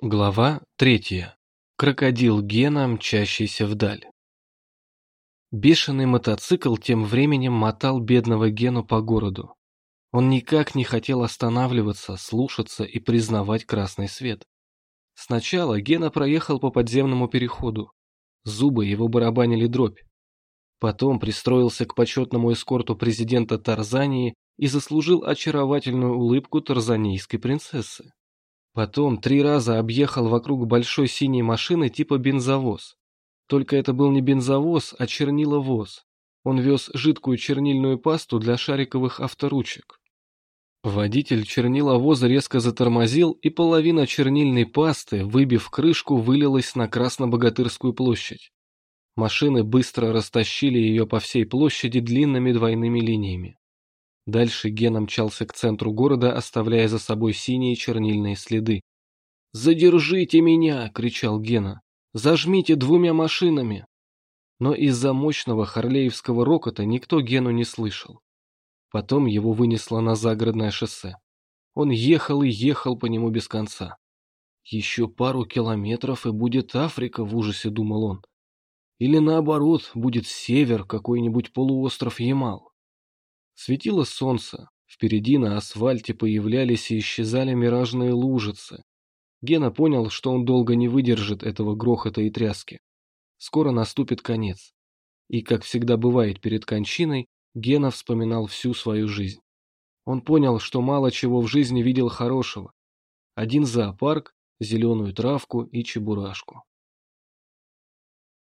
Глава третья. Крокодил Гена, мчащийся вдаль. Бешеный мотоцикл тем временем мотал бедного Гену по городу. Он никак не хотел останавливаться, слушаться и признавать красный свет. Сначала Гена проехал по подземному переходу. Зубы его барабанили дробь. Потом пристроился к почетному эскорту президента Тарзании и заслужил очаровательную улыбку тарзанийской принцессы. Потом три раза объехал вокруг большой синей машины типа бензовоз. Только это был не бензовоз, а черниловоз. Он вез жидкую чернильную пасту для шариковых авторучек. Водитель черниловоза резко затормозил, и половина чернильной пасты, выбив крышку, вылилась на Краснобогатырскую площадь. Машины быстро растащили ее по всей площади длинными двойными линиями. Дальше Гена мчался к центру города, оставляя за собой синие чернильные следы. «Задержите меня!» — кричал Гена. «Зажмите двумя машинами!» Но из-за мощного харлеевского рокота никто Гену не слышал. Потом его вынесло на загородное шоссе. Он ехал и ехал по нему без конца. «Еще пару километров, и будет Африка», — в ужасе думал он. «Или наоборот, будет север, какой-нибудь полуостров Ямал». Светило солнце, впереди на асфальте появлялись и исчезали миражные лужицы. Гена понял, что он долго не выдержит этого грохота и тряски. Скоро наступит конец. И, как всегда бывает перед кончиной, Гена вспоминал всю свою жизнь. Он понял, что мало чего в жизни видел хорошего. Один зоопарк, зеленую травку и чебурашку.